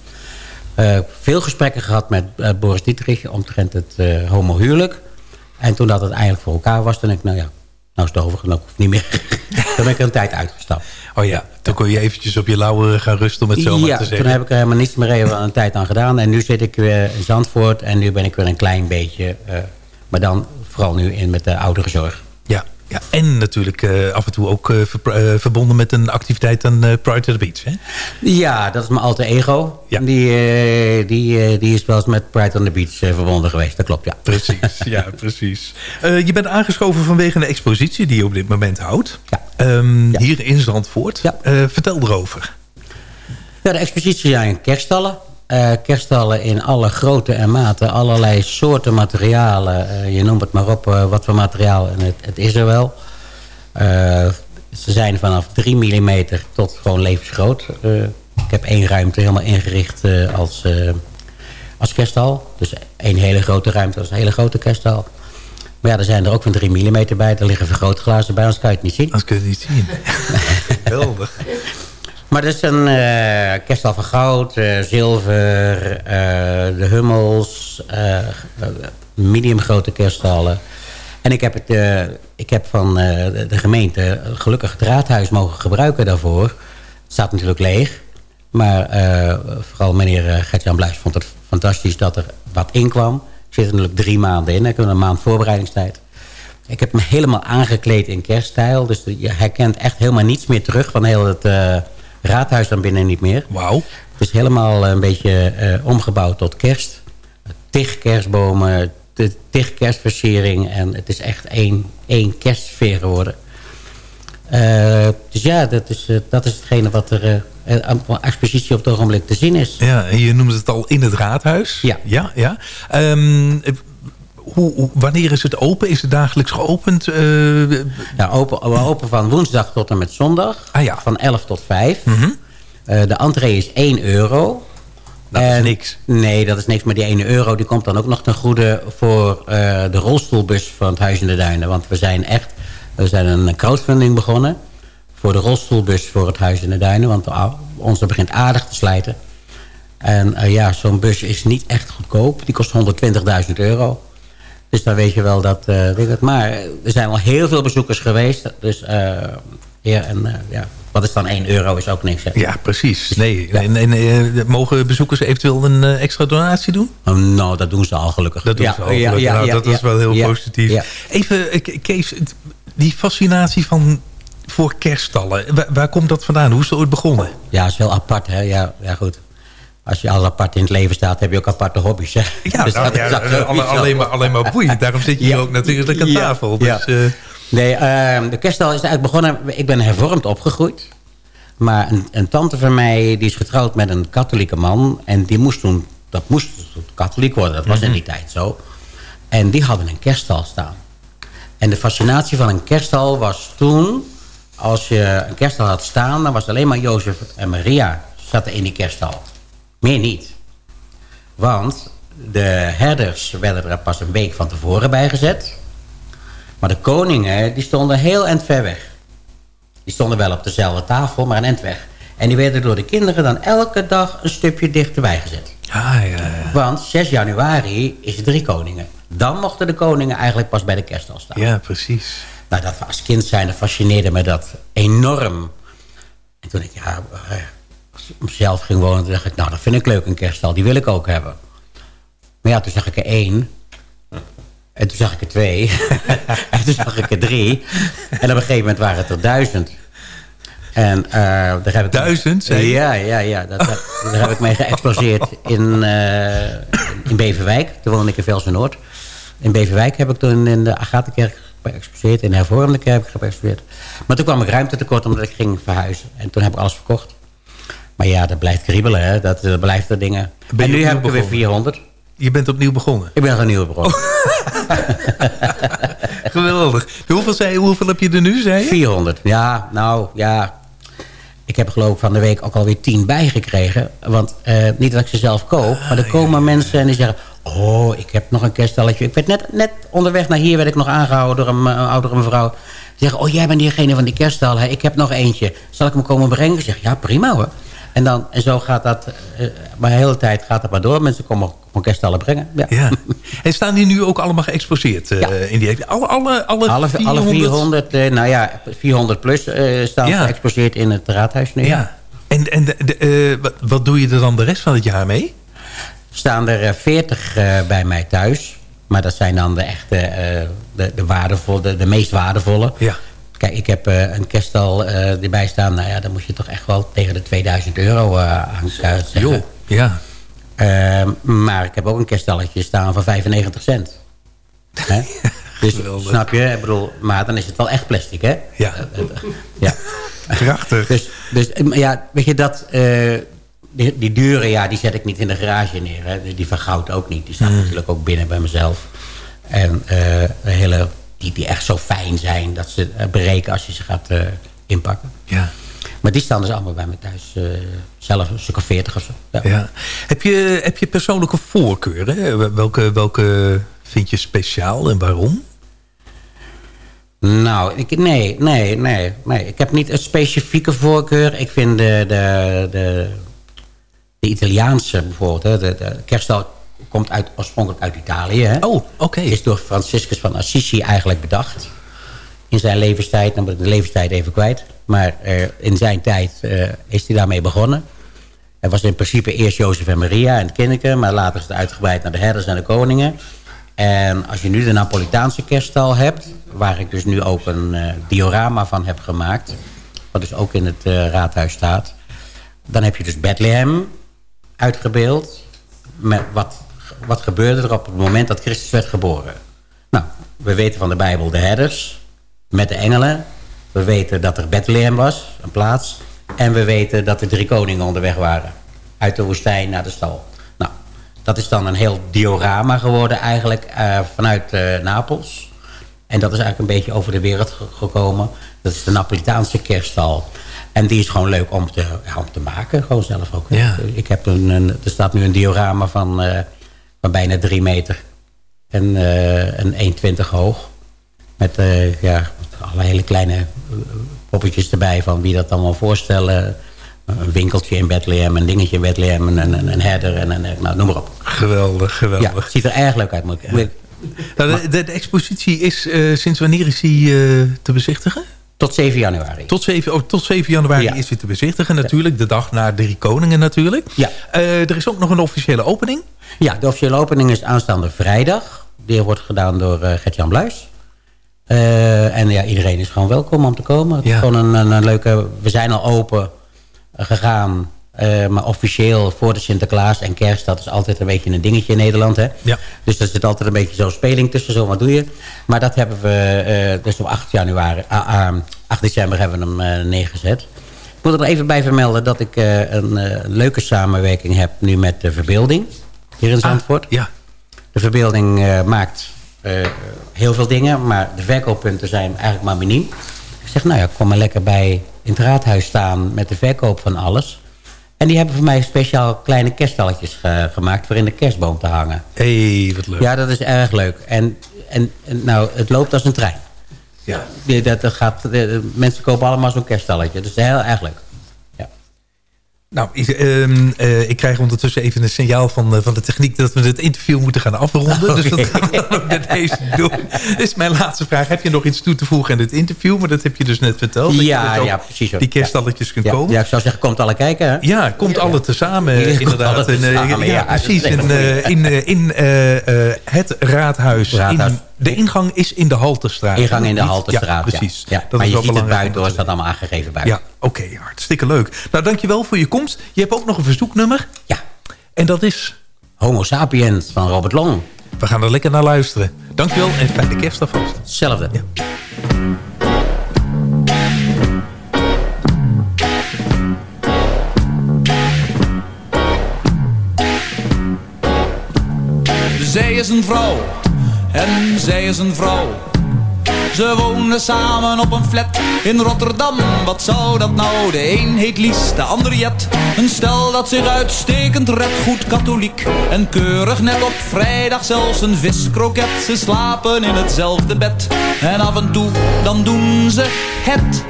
Eh, veel gesprekken gehad met eh, Boris Dietrich omtrent het eh homohuwelijk. En toen dat het eindelijk voor elkaar was, toen ik, nou ja, nou is het over, hoef ik niet meer. toen ben ik er een tijd uitgestapt. Oh ja, toen kon je eventjes op je lauweren gaan rusten om het zo maar ja, te zeggen. toen heb ik er helemaal niets meer even een tijd aan gedaan. En nu zit ik weer in Zandvoort en nu ben ik weer een klein beetje... maar dan vooral nu in met de ouderenzorg. Ja, ja. en natuurlijk eh, af en toe ook eh, ver- eh, verbonden met een activiteit aan Pride to the Beach. Hè? Ja, dat is mijn alter ego. Die, eh, die, eh, die is wel eens met Pride on the Beach verbonden geweest. Dat klopt, ja. Precies, ja, precies. Je bent aangeschoven vanwege een expositie die je op dit moment houdt. Ehm, Hier in Zandvoort. Vertel erover. Ja, de expositie zijn kerststallen. Eh, kerststallen in alle grootte en maten. Allerlei soorten materialen. Eh, je noemt het maar op eh, wat voor materiaal. En het, het is er wel. Ze zijn vanaf 3 mm tot gewoon levensgroot. Ik heb één ruimte helemaal ingericht als, als kerststal. Dus één hele grote ruimte als een hele grote kerststal. Maar ja, er zijn er ook van 3 mm bij. Er liggen vergrootglazen bij, anders kan je het niet zien. Anders kun je het niet zien. Geweldig. Maar dat is een eh kerststal van goud, eh, zilver, eh, de hummels, eh medium grote kerststallen. En ik heb, het, ik heb van de, gemeente gelukkig het raadhuis mogen gebruiken daarvoor. Het staat natuurlijk leeg. Maar vooral meneer Gert-Jan Bluis vond het fantastisch dat er wat in kwam. Ik zit er natuurlijk drie maanden in. Ik heb een maand voorbereidingstijd. Ik heb me helemaal aangekleed in kerststijl. Dus je herkent echt helemaal niets meer terug van heel het raadhuis dan binnen niet meer. Wauw. Het is helemaal een beetje eh, omgebouwd tot kerst. Tig kerstbomen, de- tig kerstversiering. En het is echt één, één kerstsfeer geworden. Eh, dus ja, dat is, eh, dat is hetgene wat er eh, eh, aan expositie op het ogenblik te zien is. Ja, en je noemde het al in het raadhuis. Ja. ja, ja. Ehm, eh, hoe, hoe- wanneer is het open? Is het dagelijks geopend? Eh, Ja, open, we open van woensdag tot en met zondag. Ah, ja. Van 11 tot 5. Mhm. Eh, de entree is 1 euro. Dat is niks. Nee, dat is niks. Maar die 1 euro die komt dan ook nog ten goede voor eh, de rolstoelbus van het Huis in de Duinen. Want we zijn echt, we zijn een crowdfunding begonnen voor de rolstoelbus voor het Huis in de Duinen. Want onze begint aardig te slijten. En ja, zo'n bus is niet echt goedkoop. Die kost 120.000 euro. Dus dan weet je wel dat... eh, weet ik het. Maar er zijn al heel veel bezoekers geweest. Dus eh, ja, en, eh, ja, wat is dan 1 euro is ook niks. Hè? ja, precies. Nee, en, en, eh, mogen bezoekers eventueel een eh, extra donatie doen? Oh, nou, dat doen ze al gelukkig. Dat doen Ja, ze ook. ja, ja, Nou, dat is wel heel positief. Even, eh, Kees, die fascinatie van voor kerststallen. Waar, waar komt dat vandaan? Hoe is het ooit begonnen? Ja, is wel apart, hè? Ja, ja, goed. Als je al apart in het leven staat, heb je ook aparte hobby's, hè? Ja, Dus nou, dat ja, alle- zoiets alleen, maar, alleen maar boeiend. Daarom zit je hier Ja. ook natuurlijk aan tafel. Dus, eh, Nee, ehm, de kerststal is eigenlijk begonnen... Ik ben hervormd opgegroeid. Maar een, een tante van mij, die is getrouwd met een katholieke man. En die moest toen... Dat moest katholiek worden. Dat was in Mhm. die tijd zo. En die hadden een kerststal staan. En de fascinatie van een kerststal was toen... Als je een kerststal had staan... dan was alleen maar Jozef en Maria zaten in die kerststal. Meer niet. Want de herders werden er pas een week van tevoren bij gezet. Maar de koningen, die stonden heel eind ver weg. Die stonden wel op dezelfde tafel, maar een eind weg. En die werden door de kinderen dan elke dag een stukje dichterbij gezet. Ah, ja, ja. Want 6 januari is het drie koningen. Dan mochten de koningen eigenlijk pas bij de kerststal staan. ja, precies. Nou, dat als kind zijn, fascineerde me dat enorm. En toen ik ja, eh, zelf ging wonen, toen dacht ik... nou, dat vind ik leuk, een kerststal. Die wil ik ook hebben. Maar ja, toen zag ik er één. En toen zag ik er twee. en toen zag ik er drie. En op een gegeven moment waren het er duizend. En eh, daar heb ik... Duizend, zei? Ja, ja, ja. Dat, dat- daar heb ik mee geëxploseerd in, eh, in Beverwijk. Toen woonde ik in Velsen Noord. In Beverwijk heb ik toen in de Agatha-kerk geëxposeerd. In de hervormde kerk heb ik geëxposeerd. Maar toen kwam ik ruimte tekort omdat ik ging verhuizen. En toen heb ik alles verkocht. Maar ja, dat blijft kriebelen. Hè? Dat, dat blijft er dingen. Ben en nu heb ik opnieuw er weer begonnen? 400. Je bent opnieuw begonnen. Ik ben een nieuwe begonnen. Geweldig. Hoeveel, zei, hoeveel heb je er nu, zei je? 400. Ja, nou, ja. Ik heb geloof ik van de week ook alweer 10 bijgekregen. Want eh, niet dat ik ze zelf koop. maar er komen mensen en die zeggen... Oh, ik heb nog een kerststalletje. Ik werd net, net onderweg naar hier werd ik nog aangehouden door een, eh, oudere mevrouw. Die zeggen, oh, jij bent diegene van die kerststal. Hè? Ik heb nog eentje. Zal ik hem komen brengen? Ik zeg, ja, prima hoor. En, dan, en zo gaat dat, uh, maar de hele tijd gaat dat maar door. Mensen komen gewoon kerststallen brengen. Ja. ja. En staan die nu ook allemaal geëxposeerd? Uh, ja. in die, alle, alle, alle, alle 400? Alle 400, uh, nou ja, 400 plus staan ja. geëxposeerd in het raadhuis nu. Ja. En, en de, de, wat, wat doe je er dan de rest van het jaar mee? staan er 40 bij mij thuis. Maar dat zijn dan de echte, de, de, waardevolle, de, de meest waardevolle. Ja. Kijk, ik heb uh, een kerststal uh, erbij staan. Nou ja, dan moet je toch echt wel tegen de 2000 euro uh, aan zeggen. Jo, ja. Ehm, maar ik heb ook een kerststalletje staan van 95 cent. Hè? Dus snap je? Ik bedoel, maar dan is het wel echt plastic, hè? Ja. ja. Prachtig. Dus, dus ja, weet je dat... die, die deuren, ja, die zet ik niet in de garage neer. Hè? Die van goud ook niet. Die staan Hmm. mm. natuurlijk ook binnen bij mezelf. En een hele die, die echt zo fijn zijn dat ze breken als je ze gaat uh, inpakken. Ja. Maar die staan dus allemaal bij me thuis. Uh, zelf een stuk of veertig of zo. Ja. ja. Heb, je, heb je persoonlijke voorkeuren? Welke, welke vind je speciaal en waarom? Nou, ik, nee, nee, nee, nee. Ik heb niet een specifieke voorkeur. Ik vind de, de, de, de Italiaanse bijvoorbeeld, hè, de, de komt uit, oorspronkelijk uit Italië. Hè? Oh, oké. Okay. Is door Franciscus van Assisi eigenlijk bedacht. In zijn levenstijd, dan ben ik de levenstijd even kwijt. Maar uh, in zijn tijd uh, is hij daarmee begonnen. Het was in principe eerst Jozef en Maria en het kinderen. Maar later is het uitgebreid naar de herders en de koningen. En als je nu de Napolitaanse kerststal hebt... waar ik dus nu ook een uh, diorama van heb gemaakt... wat dus ook in het raadhuis staat... dan heb je dus Bethlehem uitgebeeld... met wat wat gebeurde er op het moment dat Christus werd geboren? Nou, we weten van de Bijbel de herders met de engelen. We weten dat er Bethlehem was, een plaats. En we weten dat er drie koningen onderweg waren. Uit de woestijn naar de stal. Nou, dat is dan een heel diorama geworden eigenlijk uh, vanuit uh, Napels. En dat is eigenlijk een beetje over de wereld ge gekomen. Dat is de Napolitaanse kerststal. En die is gewoon leuk om te, ja, om te maken, gewoon zelf ook. Ja. Ik heb een, een, er staat nu een diorama van... Uh, van bijna drie meter. En, uh, en 1,20 hoog. Met uh, ja, alle hele kleine poppetjes erbij van wie dat allemaal voorstellen. Een winkeltje in Bethlehem, een dingetje in Bethlehem, een, een, een herder en een, nou, noem maar op. Geweldig, geweldig. Ja, het ziet er erg leuk uit. Moet ik, ja. nou, de, de, de, expositie is, uh, sinds wanneer is die te bezichtigen? Tot 7 januari. Tot 7, oh, tot 7 januari ja. is het te bezichtigen natuurlijk. De dag na drie koningen natuurlijk. Ja. er is ook nog een officiële opening. Ja, de officiële opening is aanstaande vrijdag. Die wordt gedaan door uh, Gert-Jan Bluis. Uh, en ja, iedereen is gewoon welkom om te komen. Het ja. is gewoon een, een, leuke... We zijn al open gegaan. Uh, maar officieel voor de Sinterklaas en kerst... dat is altijd een beetje een dingetje in Nederland. Hè? Ja. Dus er zit altijd een beetje zo'n speling tussen. Zo, wat doe je? Maar dat hebben we... dus op 8, januari, 8 december hebben we hem neergezet. Ik moet er even bij vermelden dat ik een leuke samenwerking heb... nu met de Verbeelding hier in Zandvoort. Ah, ja. De verbeelding maakt heel veel dingen, maar de verkooppunten zijn eigenlijk maar miniem. Ik zeg, nou ja, kom maar lekker bij in het raadhuis staan met de verkoop van alles. En die hebben voor mij speciaal kleine kerststalletjes ge gemaakt voor in de kerstboom te hangen. Hé, hey, wat leuk. Ja, dat is erg leuk. En, en, en nou, het loopt als een trein. Ja. Dat, dat gaat, de, mensen kopen allemaal zo'n kerststalletje. Dat is heel erg leuk. Nou, ik, uh, uh, ik krijg ondertussen even een signaal van, uh, van de techniek... dat we het interview moeten gaan afronden. Okay. Dus dat gaan we ook met deze doen. Dit is mijn laatste vraag. Heb je nog iets toe te voegen in het interview? Maar dat heb je dus net verteld. Ja, ja precies. Die kerststalletjes kunt ja. komen. Ja, ik zou zeggen, komt alle kijken. Hè? Ja, komt ja, alle tezamen ja, inderdaad. Alle tezamen, ja, precies. In, in, in het raadhuis. raadhuis. In, de ingang is in de Haltestraat. Ingang in de Haltestraat, ja. Precies. Ja. Dat maar is je ziet het buiten, hoor, staat allemaal aangegeven buiten. Ja, oké. Okay, hartstikke leuk. Nou, dankjewel voor je komst. Je hebt ook nog een verzoeknummer. Ja. En dat is? Homo Sapiens van Robert Long. We gaan er lekker naar luisteren. Dankjewel en fijne kerst alvast. Hetzelfde. Ja. Zij is een vrouw en zij is een vrouw. Ze woonden samen op een flat in Rotterdam. Wat zou dat nou? De een heet Lies, de ander Jet. Een stel dat zich uitstekend redt, goed katholiek. En keurig net op vrijdag zelfs een viskroket. Ze slapen in hetzelfde bed. En af en toe, dan doen ze het.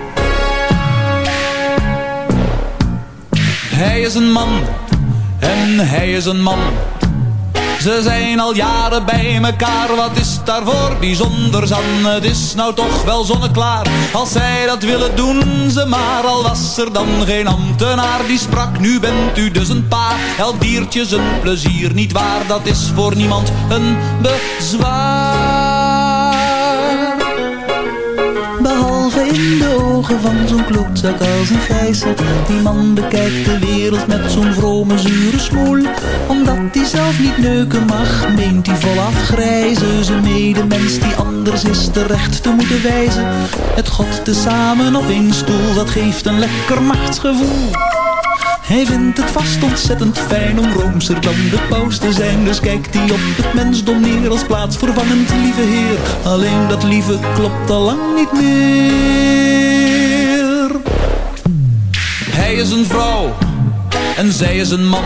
Hij is een man en hij is een man. Ze zijn al jaren bij mekaar, wat is daarvoor bijzonder zan? Het is nou toch wel zonneklaar, als zij dat willen doen ze maar. Al was er dan geen ambtenaar die sprak, nu bent u dus een paar. Elk diertje zijn plezier niet waar, dat is voor niemand een bezwaar. In de ogen van zo'n klootzak als een gijzer. Die man bekijkt de wereld met zo'n vrome zure smoel. Omdat hij zelf niet neuken mag, meent hij volaf grijzen. Zijn medemens die anders is terecht te moeten wijzen. Het God te samen op één stoel, dat geeft een lekker machtsgevoel. Hij vindt het vast ontzettend fijn om roomser dan de paus te zijn. Dus kijkt hij op het mensdom neer als plaatsvervangend lieve heer. Alleen dat lieve klopt al lang niet meer. Hij is een vrouw en zij is een man.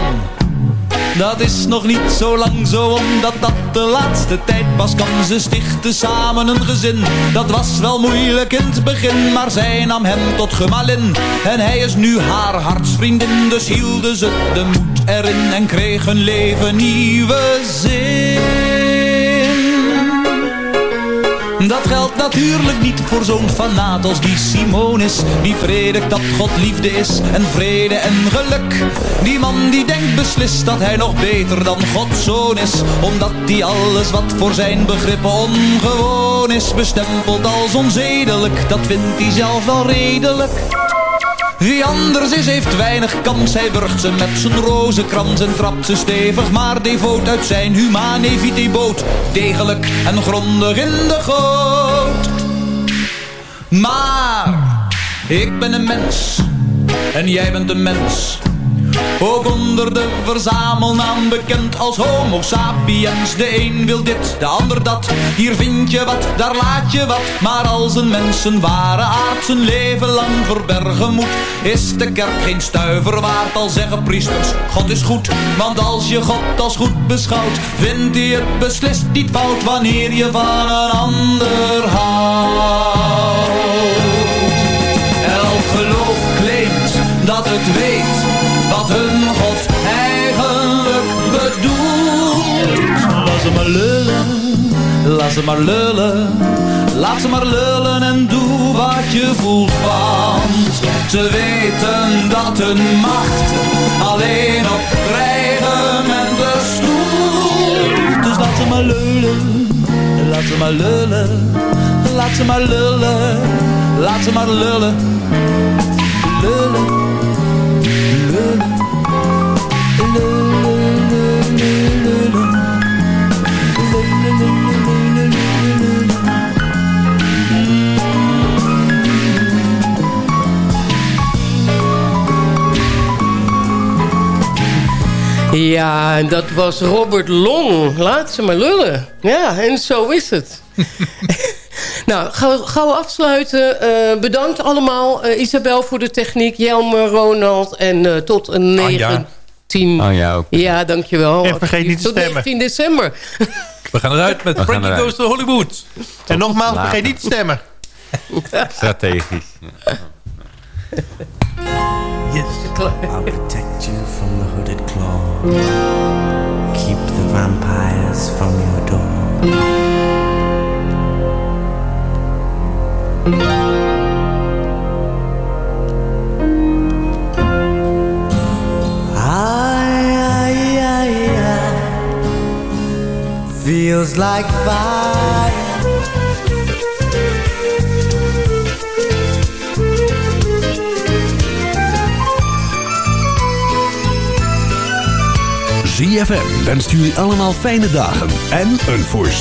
Dat is nog niet zo lang zo, omdat dat de laatste tijd pas kan. Ze stichten samen een gezin, dat was wel moeilijk in het begin. Maar zij nam hem tot gemalin, en hij is nu haar hartsvriendin. Dus hielden ze de moed erin en kreeg hun leven nieuwe zin. Dat geldt natuurlijk niet voor zo'n fanaat als die Simonis. Die predikt dat God liefde is en vrede en geluk. Die man die denkt beslist dat hij nog beter dan Gods zoon is. Omdat hij alles wat voor zijn begrippen ongewoon is. Bestempeld als onzedelijk, dat vindt hij zelf wel redelijk. Wie anders is heeft weinig kans, hij burgt ze met zijn rozenkrans en trapt ze stevig maar devoot uit zijn humanevite boot. Degelijk en grondig in de goot. Maar ik ben een mens en jij bent een mens. Ook onder de verzamelnaam bekend als homo sapiens. De een wil dit, de ander dat. Hier vind je wat, daar laat je wat. Maar als een mens een ware aard zijn leven lang verbergen moet... is de kerk geen stuiver waard, al zeggen priesters... God is goed, want als je God als goed beschouwt... vindt hij het beslist niet fout wanneer je van een ander houdt. Elk geloof claimt dat het weet wat hun God eigenlijk bedoelt. Laat ze maar lullen, laat ze maar lullen. Laat ze maar lullen en doe wat je voelt, want ze weten dat hun macht alleen op dreigement stoelt. Dus laat ze maar lullen, laat ze maar lullen, laat ze maar lullen, laat ze maar lullen, lullen. Ja, en dat was Robert Long. Laat ze maar lullen. Ja, en zo is het. nou, gauw, gauw afsluiten. Uh, bedankt allemaal. Uh, Isabel voor de techniek. Jelmer, Ronald. En uh, tot een 9... 10. Oh ja, ook. Ja, dankjewel. En vergeet niet te Tot stemmen. 19 december. We gaan eruit met Frankie eruit. Goes to Hollywood. En nogmaals, vergeet niet te stemmen. Strategisch. Yes. I'll protect you from the hooded claw. Keep the vampires from your door. Feels like fire. ZFM wenst jullie allemaal fijne dagen en een voorspoedig